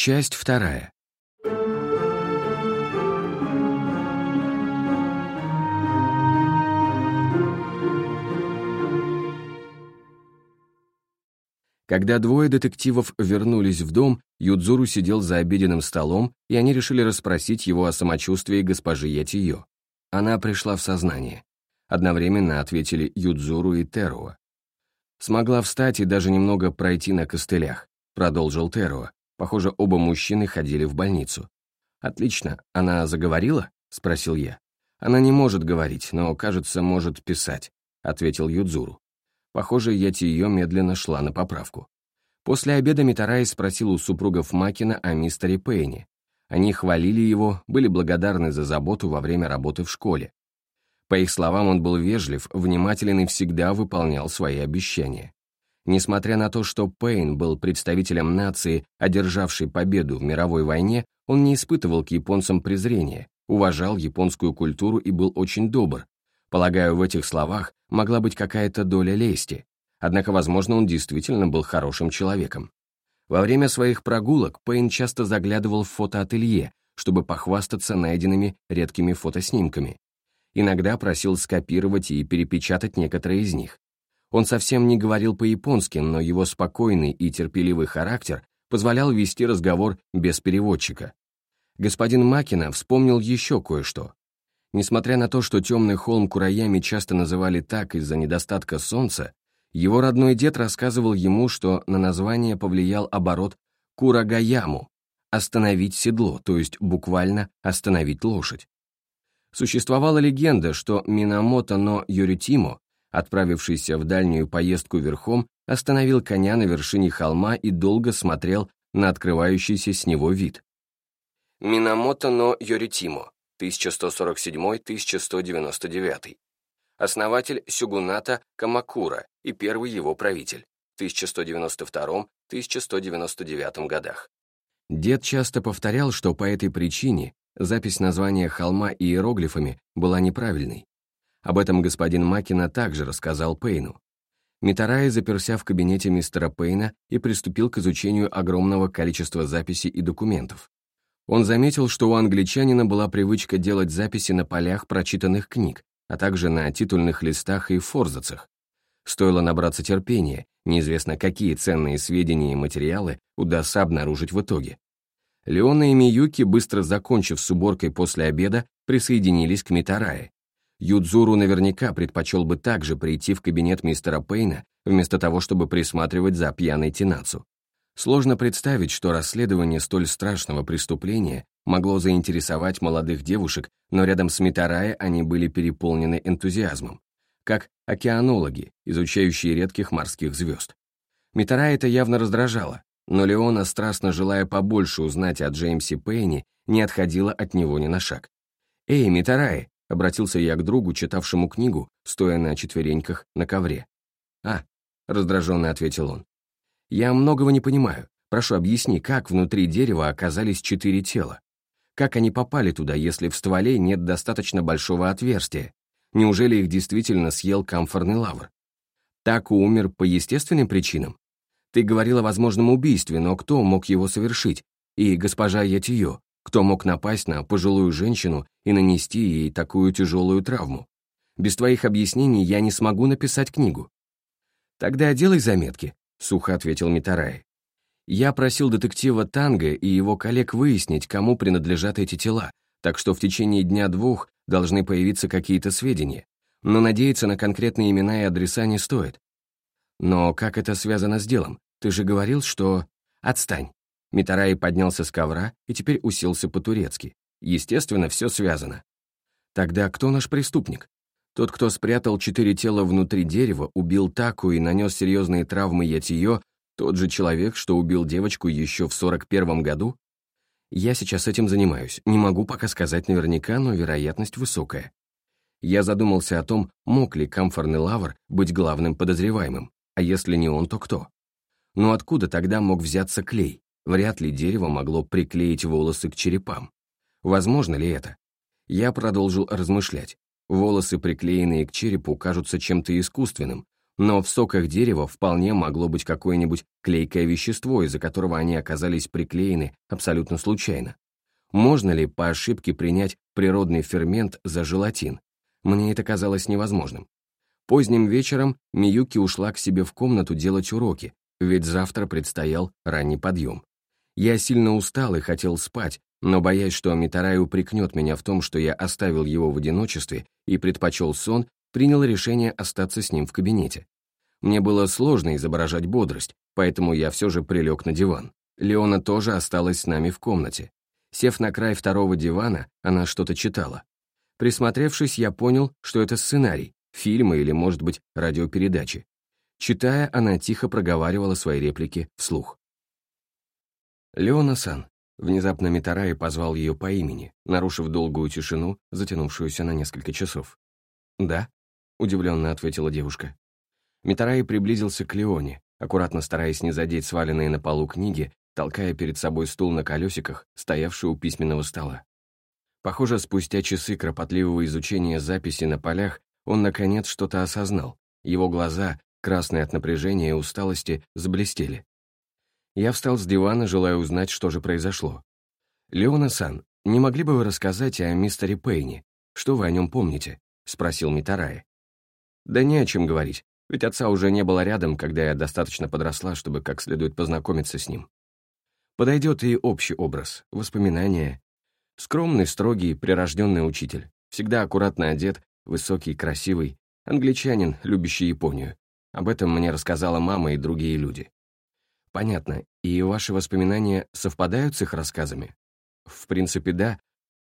Часть вторая. Когда двое детективов вернулись в дом, Юдзуру сидел за обеденным столом, и они решили расспросить его о самочувствии госпожи Ятиё. Она пришла в сознание. Одновременно ответили Юдзуру и Теруа. «Смогла встать и даже немного пройти на костылях», — продолжил Теруа. Похоже, оба мужчины ходили в больницу. «Отлично. Она заговорила?» — спросил я. «Она не может говорить, но, кажется, может писать», — ответил Юдзуру. Похоже, Ятиё медленно шла на поправку. После обеда Митарай спросил у супругов Макина о мистере Пейне. Они хвалили его, были благодарны за заботу во время работы в школе. По их словам, он был вежлив, внимателен и всегда выполнял свои обещания. Несмотря на то, что Пейн был представителем нации, одержавшей победу в мировой войне, он не испытывал к японцам презрения, уважал японскую культуру и был очень добр, Полагаю, в этих словах могла быть какая-то доля лести, однако, возможно, он действительно был хорошим человеком. Во время своих прогулок Пейн часто заглядывал в фотоателье, чтобы похвастаться найденными редкими фотоснимками. Иногда просил скопировать и перепечатать некоторые из них. Он совсем не говорил по-японски, но его спокойный и терпеливый характер позволял вести разговор без переводчика. Господин Макина вспомнил еще кое-что. Несмотря на то, что темный холм Кураями часто называли так из-за недостатка солнца, его родной дед рассказывал ему, что на название повлиял оборот Курагаяму — остановить седло, то есть буквально остановить лошадь. Существовала легенда, что Минамото но Юритимо, отправившийся в дальнюю поездку верхом, остановил коня на вершине холма и долго смотрел на открывающийся с него вид. Минамото но Юритимо 1147-1199, основатель сюгуната Камакура и первый его правитель в 1192-1199 годах. Дед часто повторял, что по этой причине запись названия холма иероглифами была неправильной. Об этом господин Макина также рассказал Пейну. Митарай заперся в кабинете мистера Пейна и приступил к изучению огромного количества записей и документов. Он заметил, что у англичанина была привычка делать записи на полях прочитанных книг, а также на титульных листах и форзацах. Стоило набраться терпения, неизвестно какие ценные сведения и материалы удастся обнаружить в итоге. Леона и Миюки, быстро закончив с уборкой после обеда, присоединились к Митарае. Юдзуру наверняка предпочел бы также прийти в кабинет мистера Пейна, вместо того, чтобы присматривать за пьяной Тинацу. Сложно представить, что расследование столь страшного преступления могло заинтересовать молодых девушек, но рядом с Митарая они были переполнены энтузиазмом, как океанологи, изучающие редких морских звезд. Митарая это явно раздражало, но Леона, страстно желая побольше узнать о Джеймсе Пейне, не отходила от него ни на шаг. «Эй, Митарай!» — обратился я к другу, читавшему книгу, стоя на четвереньках на ковре. «А», — раздраженно ответил он, я многого не понимаю. Прошу, объясни, как внутри дерева оказались четыре тела? Как они попали туда, если в стволе нет достаточно большого отверстия? Неужели их действительно съел камфорный лавр? Так умер по естественным причинам? Ты говорил о возможном убийстве, но кто мог его совершить? И госпожа Ятиё, кто мог напасть на пожилую женщину и нанести ей такую тяжелую травму? Без твоих объяснений я не смогу написать книгу. Тогда делай заметки, — сухо ответил Митарай. «Я просил детектива Танго и его коллег выяснить, кому принадлежат эти тела, так что в течение дня-двух должны появиться какие-то сведения, но надеяться на конкретные имена и адреса не стоит. Но как это связано с делом? Ты же говорил, что... Отстань. Митарай поднялся с ковра и теперь уселся по-турецки. Естественно, все связано. Тогда кто наш преступник? Тот, кто спрятал четыре тела внутри дерева, убил Таку и нанес серьезные травмы Ятиё, тот же человек, что убил девочку еще в 41 году? Я сейчас этим занимаюсь, не могу пока сказать наверняка, но вероятность высокая. Я задумался о том, мог ли камфорный лавр быть главным подозреваемым, а если не он, то кто? Но откуда тогда мог взяться клей? Вряд ли дерево могло приклеить волосы к черепам. Возможно ли это? Я продолжил размышлять. Волосы, приклеенные к черепу, кажутся чем-то искусственным, но в соках дерева вполне могло быть какое-нибудь клейкое вещество, из-за которого они оказались приклеены абсолютно случайно. Можно ли по ошибке принять природный фермент за желатин? Мне это казалось невозможным. Поздним вечером Миюки ушла к себе в комнату делать уроки, ведь завтра предстоял ранний подъем. Я сильно устал и хотел спать, но, боясь, что Митарай упрекнет меня в том, что я оставил его в одиночестве и предпочел сон, принял решение остаться с ним в кабинете. Мне было сложно изображать бодрость, поэтому я все же прилег на диван. Леона тоже осталась с нами в комнате. Сев на край второго дивана, она что-то читала. Присмотревшись, я понял, что это сценарий, фильмы или, может быть, радиопередачи. Читая, она тихо проговаривала свои реплики вслух. «Леона-сан», внезапно Митараи позвал ее по имени, нарушив долгую тишину, затянувшуюся на несколько часов. «Да», — удивленно ответила девушка. Митараи приблизился к Леоне, аккуратно стараясь не задеть сваленные на полу книги, толкая перед собой стул на колесиках, стоявший у письменного стола. Похоже, спустя часы кропотливого изучения записи на полях, он, наконец, что-то осознал. Его глаза, красные от напряжения и усталости, заблестели. Я встал с дивана, желая узнать, что же произошло. «Леона-сан, не могли бы вы рассказать о мистере Пейне? Что вы о нем помните?» — спросил Митарай. «Да не о чем говорить, ведь отца уже не было рядом, когда я достаточно подросла, чтобы как следует познакомиться с ним. Подойдет и общий образ, воспоминания. Скромный, строгий, прирожденный учитель, всегда аккуратно одет, высокий, красивый, англичанин, любящий Японию. Об этом мне рассказала мама и другие люди. Понятно, и ваши воспоминания совпадают с их рассказами? В принципе, да.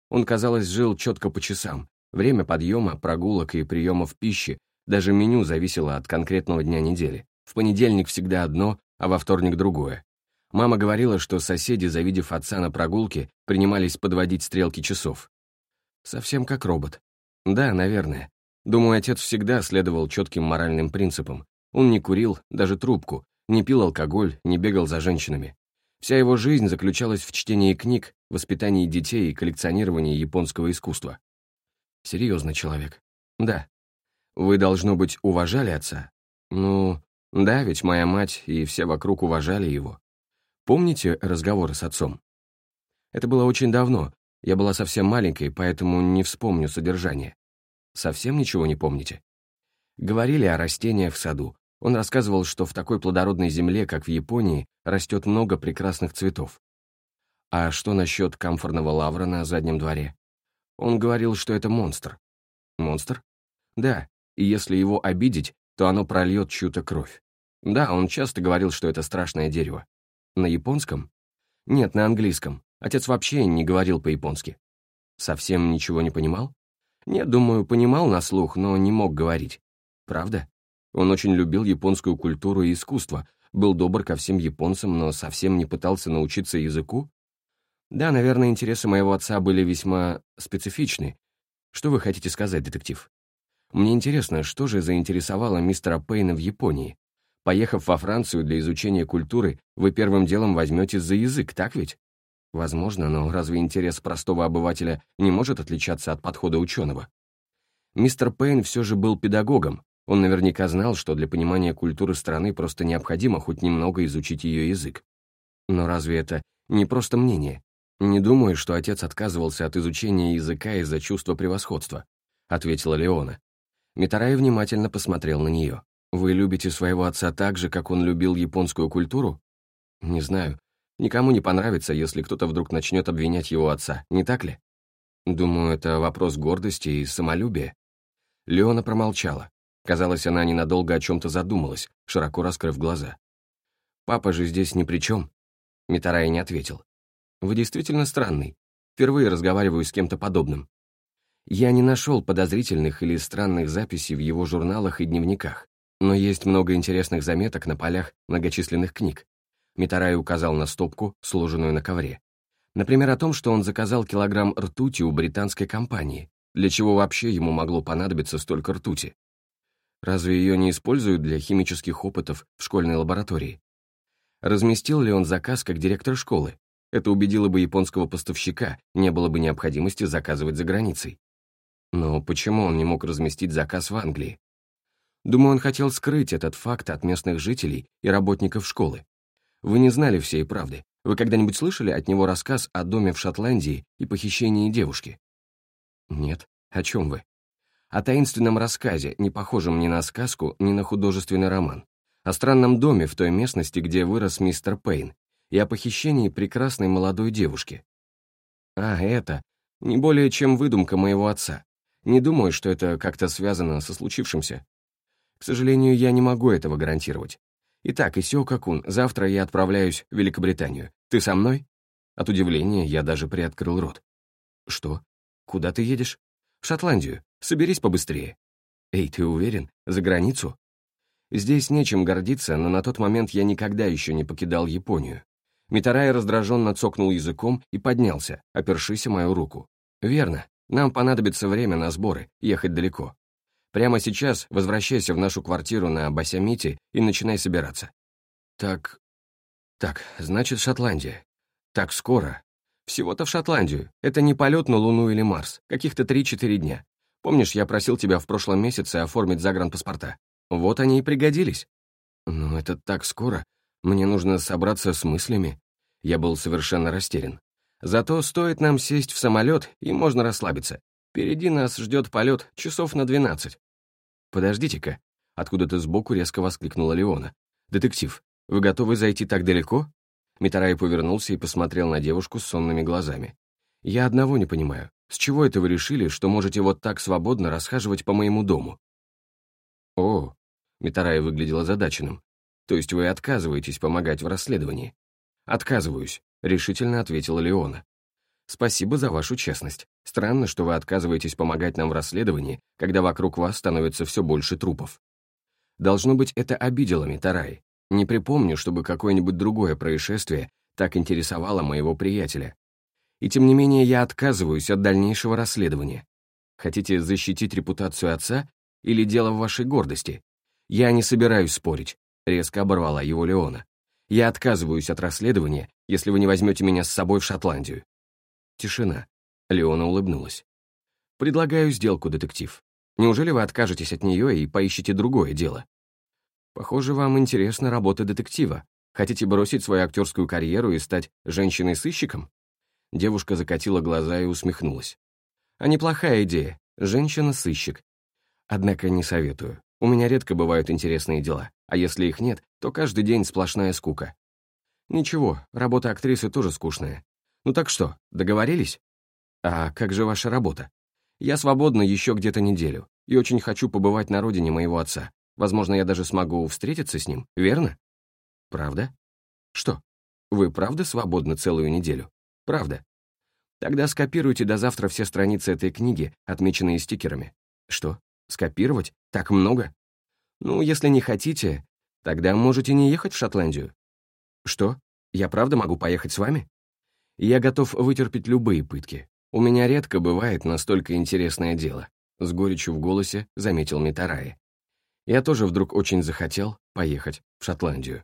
Он, казалось, жил четко по часам. Время подъема, прогулок и приемов пищи, даже меню зависело от конкретного дня недели. В понедельник всегда одно, а во вторник другое. Мама говорила, что соседи, завидев отца на прогулке, принимались подводить стрелки часов. Совсем как робот. Да, наверное. Думаю, отец всегда следовал четким моральным принципам. Он не курил, даже трубку, не пил алкоголь, не бегал за женщинами. Вся его жизнь заключалась в чтении книг, воспитании детей и коллекционировании японского искусства. Серьезный человек. Да. Вы, должно быть, уважали отца? Ну, да, ведь моя мать и все вокруг уважали его. Помните разговоры с отцом? Это было очень давно, я была совсем маленькой, поэтому не вспомню содержание. Совсем ничего не помните? Говорили о растениях в саду. Он рассказывал, что в такой плодородной земле, как в Японии, растет много прекрасных цветов. А что насчет камфорного лавра на заднем дворе? Он говорил, что это монстр. Монстр? Да, и если его обидеть, то оно прольет чью-то кровь. Да, он часто говорил, что это страшное дерево. На японском? Нет, на английском. Отец вообще не говорил по-японски. Совсем ничего не понимал? Нет, думаю, понимал на слух, но не мог говорить. Правда? Он очень любил японскую культуру и искусство, был добр ко всем японцам, но совсем не пытался научиться языку? Да, наверное, интересы моего отца были весьма специфичны. Что вы хотите сказать, детектив? Мне интересно, что же заинтересовало мистера Пейна в Японии? Поехав во Францию для изучения культуры, вы первым делом возьметесь за язык, так ведь? Возможно, но разве интерес простого обывателя не может отличаться от подхода ученого? Мистер Пейн все же был педагогом. Он наверняка знал, что для понимания культуры страны просто необходимо хоть немного изучить ее язык. Но разве это не просто мнение? Не думаю, что отец отказывался от изучения языка из-за чувства превосходства, ответила Леона. Митарай внимательно посмотрел на нее. «Вы любите своего отца так же, как он любил японскую культуру?» «Не знаю. Никому не понравится, если кто-то вдруг начнет обвинять его отца, не так ли? Думаю, это вопрос гордости и самолюбия. Леона промолчала. Казалось, она ненадолго о чем-то задумалась, широко раскрыв глаза. «Папа же здесь ни при чем», — Митарай не ответил. «Вы действительно странный. Впервые разговариваю с кем-то подобным. Я не нашел подозрительных или странных записей в его журналах и дневниках, но есть много интересных заметок на полях многочисленных книг. Митарай указал на стопку, сложенную на ковре. Например, о том, что он заказал килограмм ртути у британской компании. Для чего вообще ему могло понадобиться столько ртути? Разве ее не используют для химических опытов в школьной лаборатории? Разместил ли он заказ как директор школы? Это убедило бы японского поставщика, не было бы необходимости заказывать за границей. Но почему он не мог разместить заказ в Англии? Думаю, он хотел скрыть этот факт от местных жителей и работников школы. Вы не знали всей правды. Вы когда-нибудь слышали от него рассказ о доме в Шотландии и похищении девушки? Нет. О чем вы? О таинственном рассказе, не похожем ни на сказку, ни на художественный роман. О странном доме в той местности, где вырос мистер Пейн, и о похищении прекрасной молодой девушки. А, это не более чем выдумка моего отца. Не думаю, что это как-то связано со случившимся. К сожалению, я не могу этого гарантировать. Итак, Исио Какун, завтра я отправляюсь в Великобританию. Ты со мной? От удивления я даже приоткрыл рот. Что? Куда ты едешь? В Шотландию. Соберись побыстрее. Эй, ты уверен? За границу? Здесь нечем гордиться, но на тот момент я никогда еще не покидал Японию. Митарай раздраженно цокнул языком и поднялся, опершись о мою руку. «Верно. Нам понадобится время на сборы, ехать далеко. Прямо сейчас возвращайся в нашу квартиру на Басямите и начинай собираться. Так... Так, значит, Шотландия. Так скоро. Всего-то в Шотландию. Это не полет на Луну или Марс. Каких-то 3-4 дня. Помнишь, я просил тебя в прошлом месяце оформить загранпаспорта? Вот они и пригодились. Но это так скоро. Мне нужно собраться с мыслями. Я был совершенно растерян. Зато стоит нам сесть в самолет, и можно расслабиться. Впереди нас ждет полет часов на 12. «Подождите-ка», — откуда-то сбоку резко воскликнула Леона. «Детектив, вы готовы зайти так далеко?» Митарай повернулся и посмотрел на девушку с сонными глазами. «Я одного не понимаю. С чего это вы решили, что можете вот так свободно расхаживать по моему дому?» «О», — Митарай выглядел озадаченным. «То есть вы отказываетесь помогать в расследовании?» «Отказываюсь», — решительно ответила Леона. Спасибо за вашу честность. Странно, что вы отказываетесь помогать нам в расследовании, когда вокруг вас становится все больше трупов. Должно быть, это обидело Митарай. Не припомню, чтобы какое-нибудь другое происшествие так интересовало моего приятеля. И тем не менее я отказываюсь от дальнейшего расследования. Хотите защитить репутацию отца или дело в вашей гордости? Я не собираюсь спорить, резко оборвала его Леона. Я отказываюсь от расследования, если вы не возьмете меня с собой в Шотландию. Тишина. Леона улыбнулась. «Предлагаю сделку, детектив. Неужели вы откажетесь от нее и поищете другое дело? Похоже, вам интересна работа детектива. Хотите бросить свою актерскую карьеру и стать женщиной-сыщиком?» Девушка закатила глаза и усмехнулась. «А неплохая идея. Женщина-сыщик. Однако не советую. У меня редко бывают интересные дела, а если их нет, то каждый день сплошная скука. Ничего, работа актрисы тоже скучная. Ну так что, договорились? А как же ваша работа? Я свободна еще где-то неделю и очень хочу побывать на родине моего отца. Возможно, я даже смогу встретиться с ним, верно? Правда? Что? Вы правда свободны целую неделю? Правда? Тогда скопируйте до завтра все страницы этой книги, отмеченные стикерами. Что? Скопировать? Так много? Ну, если не хотите, тогда можете не ехать в Шотландию. Что? Я правда могу поехать с вами? Я готов вытерпеть любые пытки. У меня редко бывает настолько интересное дело», — с горечью в голосе заметил Митарай. Я тоже вдруг очень захотел поехать в Шотландию.